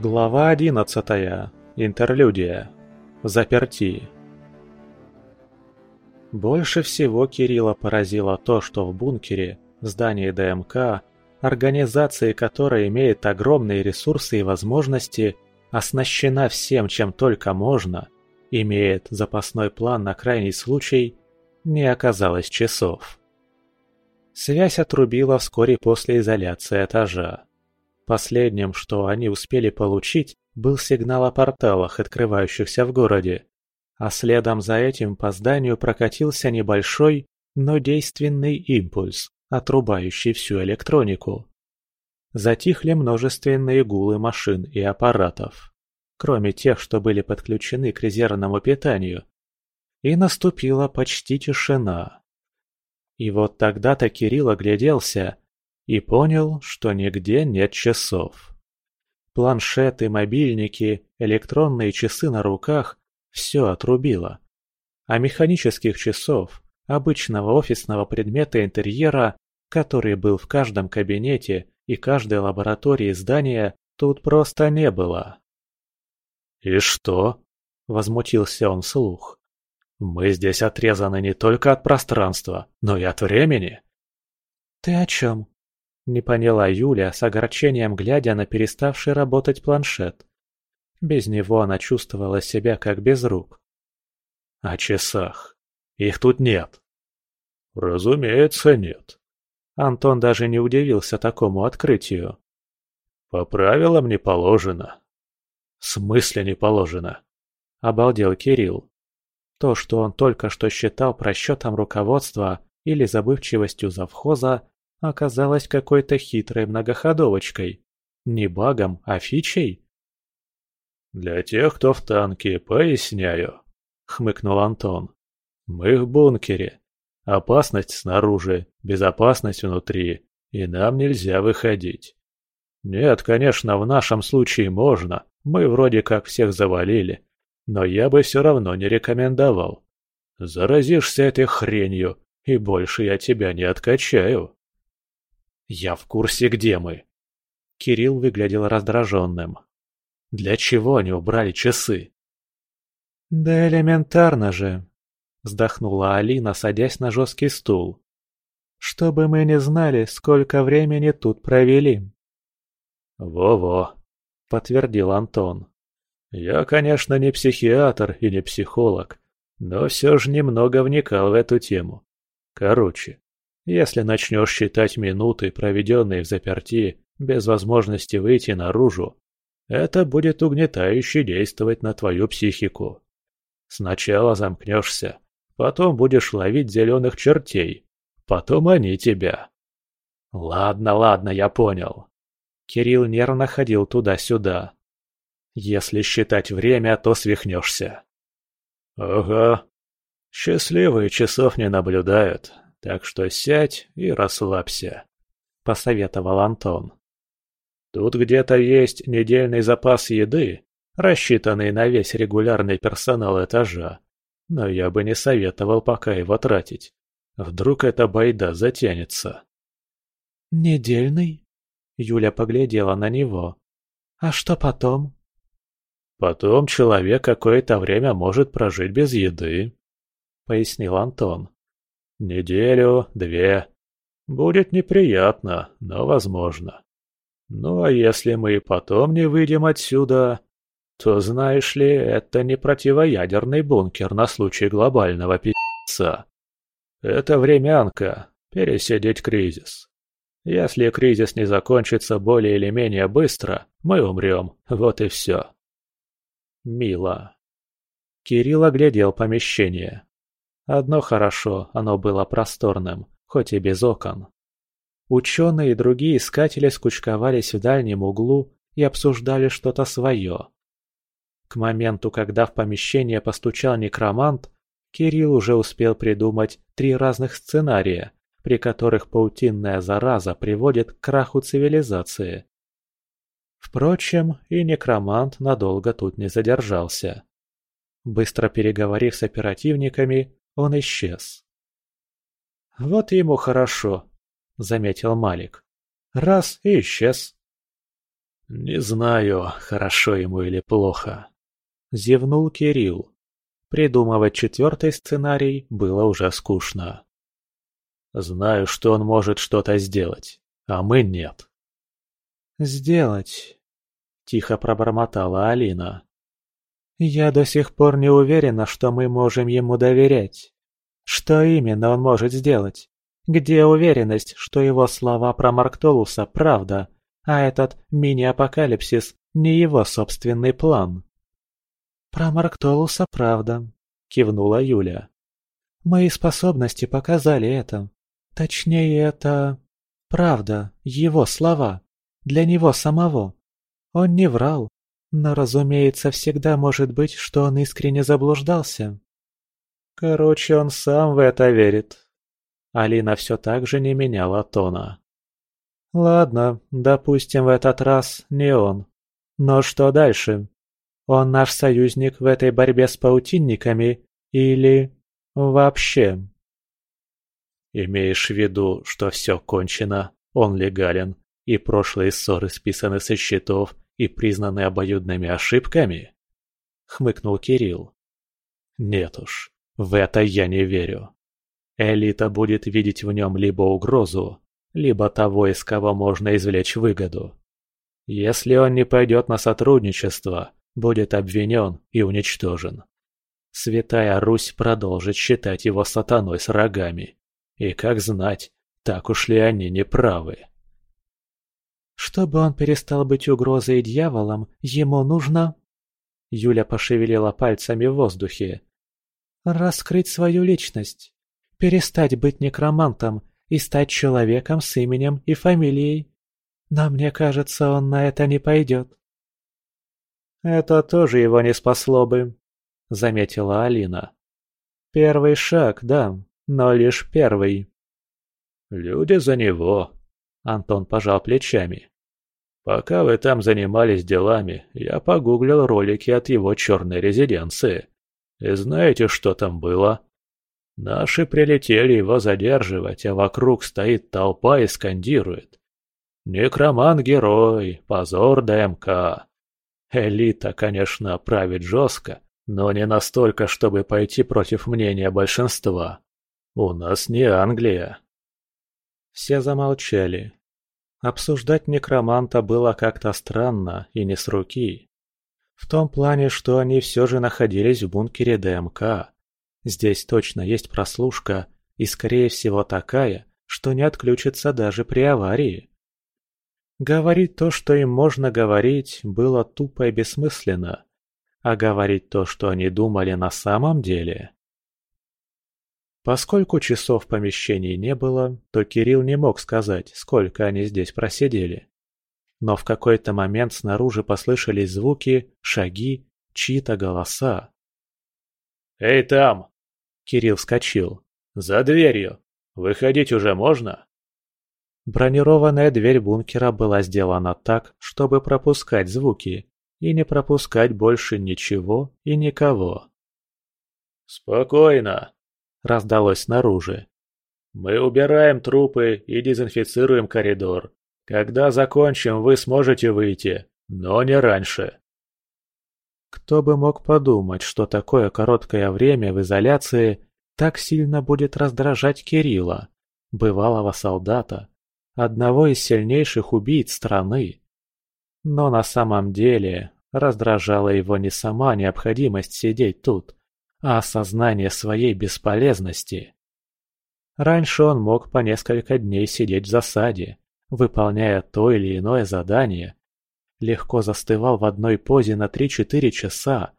Глава одиннадцатая. Интерлюдия. Заперти. Больше всего Кирилла поразило то, что в бункере, здании ДМК, организации которой имеет огромные ресурсы и возможности, оснащена всем, чем только можно, имеет запасной план на крайний случай, не оказалось часов. Связь отрубила вскоре после изоляции этажа. Последним, что они успели получить, был сигнал о порталах, открывающихся в городе. А следом за этим по зданию прокатился небольшой, но действенный импульс, отрубающий всю электронику. Затихли множественные гулы машин и аппаратов, кроме тех, что были подключены к резервному питанию. И наступила почти тишина. И вот тогда-то Кирилл огляделся и понял, что нигде нет часов. Планшеты, мобильники, электронные часы на руках – все отрубило. А механических часов, обычного офисного предмета интерьера, который был в каждом кабинете и каждой лаборатории здания, тут просто не было. «И что?» – возмутился он вслух. «Мы здесь отрезаны не только от пространства, но и от времени». «Ты о чем?» Не поняла Юля, с огорчением глядя на переставший работать планшет. Без него она чувствовала себя как без рук. «О часах. Их тут нет». «Разумеется, нет». Антон даже не удивился такому открытию. «По правилам не положено». «В смысле не положено?» – обалдел Кирилл. То, что он только что считал просчетом руководства или забывчивостью завхоза, оказалась какой-то хитрой многоходовочкой. Не багом, а фичей. «Для тех, кто в танке, поясняю», — хмыкнул Антон. «Мы в бункере. Опасность снаружи, безопасность внутри, и нам нельзя выходить. Нет, конечно, в нашем случае можно, мы вроде как всех завалили, но я бы все равно не рекомендовал. Заразишься этой хренью, и больше я тебя не откачаю». «Я в курсе, где мы». Кирилл выглядел раздраженным. «Для чего они убрали часы?» «Да элементарно же», — вздохнула Алина, садясь на жесткий стул. «Чтобы мы не знали, сколько времени тут провели». «Во-во», — подтвердил Антон. «Я, конечно, не психиатр и не психолог, но все же немного вникал в эту тему. Короче, если начнешь считать минуты, проведенные в заперти, без возможности выйти наружу, это будет угнетающе действовать на твою психику. Сначала замкнешься, потом будешь ловить зеленых чертей, потом они тебя. Ладно, ладно, я понял. Кирилл нервно ходил туда-сюда. Если считать время, то свихнешься. Ага. Счастливые часов не наблюдают, так что сядь и расслабься», — посоветовал Антон. «Тут где-то есть недельный запас еды, рассчитанный на весь регулярный персонал этажа, но я бы не советовал пока его тратить. Вдруг эта байда затянется». «Недельный?» — Юля поглядела на него. «А что потом?» «Потом человек какое-то время может прожить без еды», — пояснил Антон. Неделю, две. Будет неприятно, но возможно. Ну а если мы потом не выйдем отсюда, то, знаешь ли, это не противоядерный бункер на случай глобального пи***ца. Это времянка, пересидеть кризис. Если кризис не закончится более или менее быстро, мы умрем, вот и все. Мило. Кирилл оглядел помещение. Одно хорошо, оно было просторным, хоть и без окон. Ученые и другие искатели скучковались в дальнем углу и обсуждали что-то свое. К моменту, когда в помещение постучал некромант, Кирилл уже успел придумать три разных сценария, при которых паутинная зараза приводит к краху цивилизации. Впрочем, и некромант надолго тут не задержался. Быстро переговорив с оперативниками, он исчез. «Вот ему хорошо», — заметил Малик. «Раз и исчез». «Не знаю, хорошо ему или плохо», — зевнул Кирилл. Придумывать четвертый сценарий было уже скучно. «Знаю, что он может что-то сделать, а мы нет». «Сделать?» — тихо пробормотала Алина. «Я до сих пор не уверена, что мы можем ему доверять. Что именно он может сделать? Где уверенность, что его слова про Марктолуса – правда, а этот мини-апокалипсис – не его собственный план?» «Про Марктолуса правда», – кивнула Юля. «Мои способности показали это. Точнее, это... правда, его слова. Для него самого. Он не врал, но, разумеется, всегда может быть, что он искренне заблуждался. Короче, он сам в это верит. Алина все так же не меняла тона. Ладно, допустим, в этот раз не он. Но что дальше? Он наш союзник в этой борьбе с паутинниками или... вообще? Имеешь в виду, что все кончено, он легален, и прошлые ссоры списаны со счетов и признаны обоюдными ошибками? Хмыкнул Кирилл. Нет уж, в это я не верю. Элита будет видеть в нем либо угрозу, либо того, из кого можно извлечь выгоду. Если он не пойдет на сотрудничество, будет обвинен и уничтожен. Святая Русь продолжит считать его сатаной с рогами. И как знать, так уж ли они не правы. Чтобы он перестал быть угрозой дьяволом, ему нужно... Юля пошевелила пальцами в воздухе. Раскрыть свою личность. Перестать быть некромантом и стать человеком с именем и фамилией. Но мне кажется, он на это не пойдет. Это тоже его не спасло бы, заметила Алина. Первый шаг, да, но лишь первый. «Люди за него», — Антон пожал плечами. «Пока вы там занимались делами, я погуглил ролики от его черной резиденции. И знаете, что там было?» Наши прилетели его задерживать, а вокруг стоит толпа и скандирует. «Некроман-герой! Позор ДМК!» Элита, конечно, правит жестко, но не настолько, чтобы пойти против мнения большинства. У нас не Англия. Все замолчали. Обсуждать некроманта было как-то странно и не с руки. В том плане, что они все же находились в бункере ДМК. Здесь точно есть прослушка, и скорее всего такая, что не отключится даже при аварии. Говорить то, что им можно говорить, было тупо и бессмысленно. А говорить то, что они думали на самом деле... Поскольку часов в помещении не было, то Кирилл не мог сказать, сколько они здесь просидели. Но в какой-то момент снаружи послышались звуки, шаги, чьи-то голоса. «Эй, там!» Кирилл вскочил. «За дверью! Выходить уже можно?» Бронированная дверь бункера была сделана так, чтобы пропускать звуки и не пропускать больше ничего и никого. «Спокойно!» Раздалось снаружи. «Мы убираем трупы и дезинфицируем коридор. Когда закончим, вы сможете выйти, но не раньше». Кто бы мог подумать, что такое короткое время в изоляции так сильно будет раздражать Кирилла, бывалого солдата, одного из сильнейших убийц страны. Но на самом деле раздражала его не сама необходимость сидеть тут, а осознание своей бесполезности. Раньше он мог по несколько дней сидеть в засаде, выполняя то или иное задание. Легко застывал в одной позе на 3-4 часа,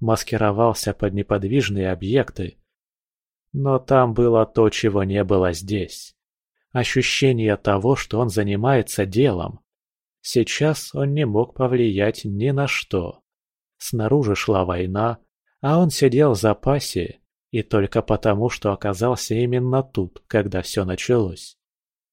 маскировался под неподвижные объекты. Но там было то, чего не было здесь. Ощущение того, что он занимается делом. Сейчас он не мог повлиять ни на что. Снаружи шла война, а он сидел в запасе, и только потому, что оказался именно тут, когда все началось.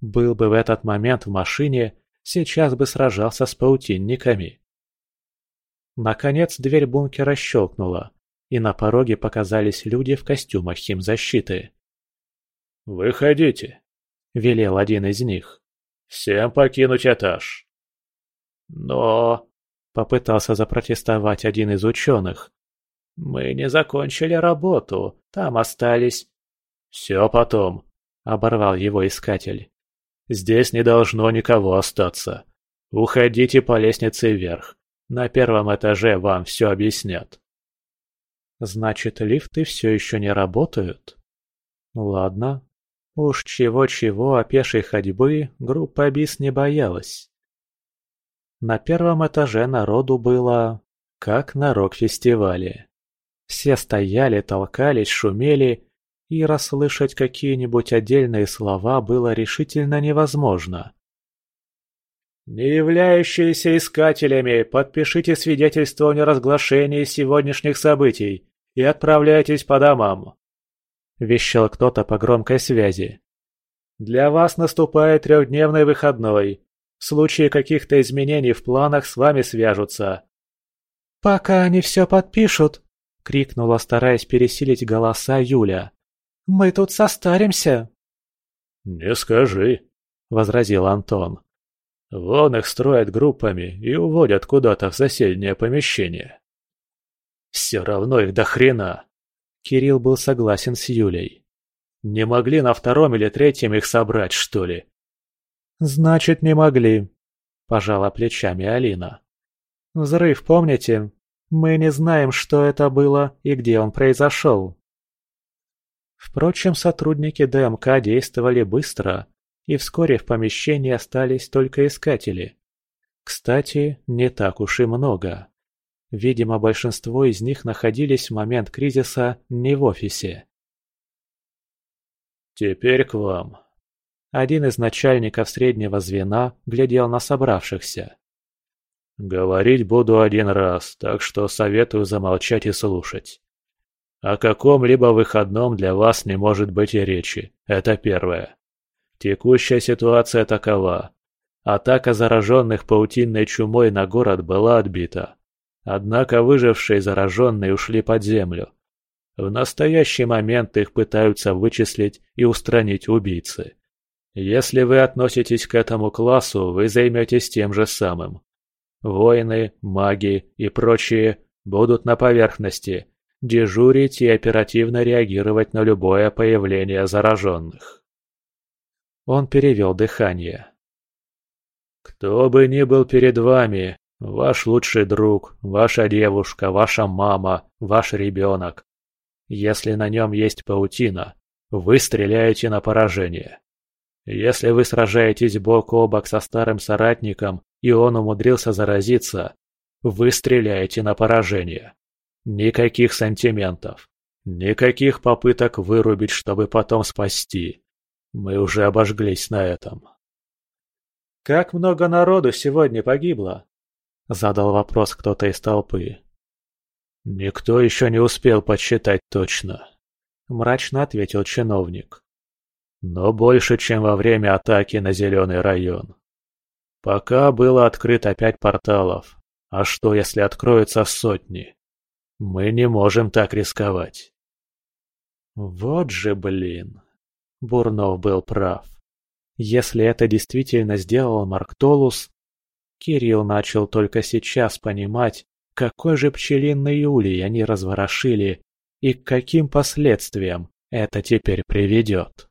Был бы в этот момент в машине, сейчас бы сражался с паутинниками. Наконец дверь бункера щелкнула, и на пороге показались люди в костюмах химзащиты. «Выходите», — велел один из них. «Всем покинуть этаж». Но... Попытался запротестовать один из ученых. Мы не закончили работу, там остались... Все потом, оборвал его искатель. Здесь не должно никого остаться. Уходите по лестнице вверх. На первом этаже вам все объяснят. Значит, лифты все еще не работают? Ладно. Уж чего-чего, а пешей ходьбы группа БИС не боялась. На первом этаже народу было как на рок-фестивале. Все стояли, толкались, шумели, и расслышать какие-нибудь отдельные слова было решительно невозможно. «Не являющиеся искателями, подпишите свидетельство о неразглашении сегодняшних событий и отправляйтесь по домам», — вещал кто-то по громкой связи. «Для вас наступает трехдневный выходной. В случае каких-то изменений в планах с вами свяжутся». «Пока они все подпишут», — крикнула, стараясь пересилить голоса Юля. «Мы тут состаримся». «Не скажи», — возразил Антон. Вон их строят группами и уводят куда-то в соседнее помещение. Все равно их до хрена. Кирилл был согласен с Юлей. Не могли на втором или третьем их собрать, что ли? Значит, не могли, пожала плечами Алина. Взрыв, помните? Мы не знаем, что это было и где он произошел. Впрочем, сотрудники ДМК действовали быстро и вскоре в помещении остались только искатели. Кстати, не так уж и много. Видимо, большинство из них находились в момент кризиса не в офисе. «Теперь к вам». Один из начальников среднего звена глядел на собравшихся. «Говорить буду один раз, так что советую замолчать и слушать. О каком-либо выходном для вас не может быть и речи, это первое. Текущая ситуация такова. Атака зараженных паутинной чумой на город была отбита. Однако выжившие зараженные ушли под землю. В настоящий момент их пытаются вычислить и устранить убийцы. Если вы относитесь к этому классу, вы займетесь тем же самым. Воины, маги и прочие будут на поверхности, дежурить и оперативно реагировать на любое появление зараженных. Он перевел дыхание. «Кто бы ни был перед вами, ваш лучший друг, ваша девушка, ваша мама, ваш ребенок, если на нем есть паутина, вы стреляете на поражение. Если вы сражаетесь бок о бок со старым соратником, и он умудрился заразиться, вы стреляете на поражение. Никаких сантиментов. Никаких попыток вырубить, чтобы потом спасти. Мы уже обожглись на этом. «Как много народу сегодня погибло?» — задал вопрос кто-то из толпы. «Никто еще не успел подсчитать точно», — мрачно ответил чиновник. «Но больше, чем во время атаки на Зеленый район. Пока было открыто пять порталов. А что, если откроются сотни? Мы не можем так рисковать». «Вот же блин!» Бурнов был прав. Если это действительно сделал Марктолус, Кирилл начал только сейчас понимать, какой же пчелиный улей они разворошили и к каким последствиям это теперь приведет.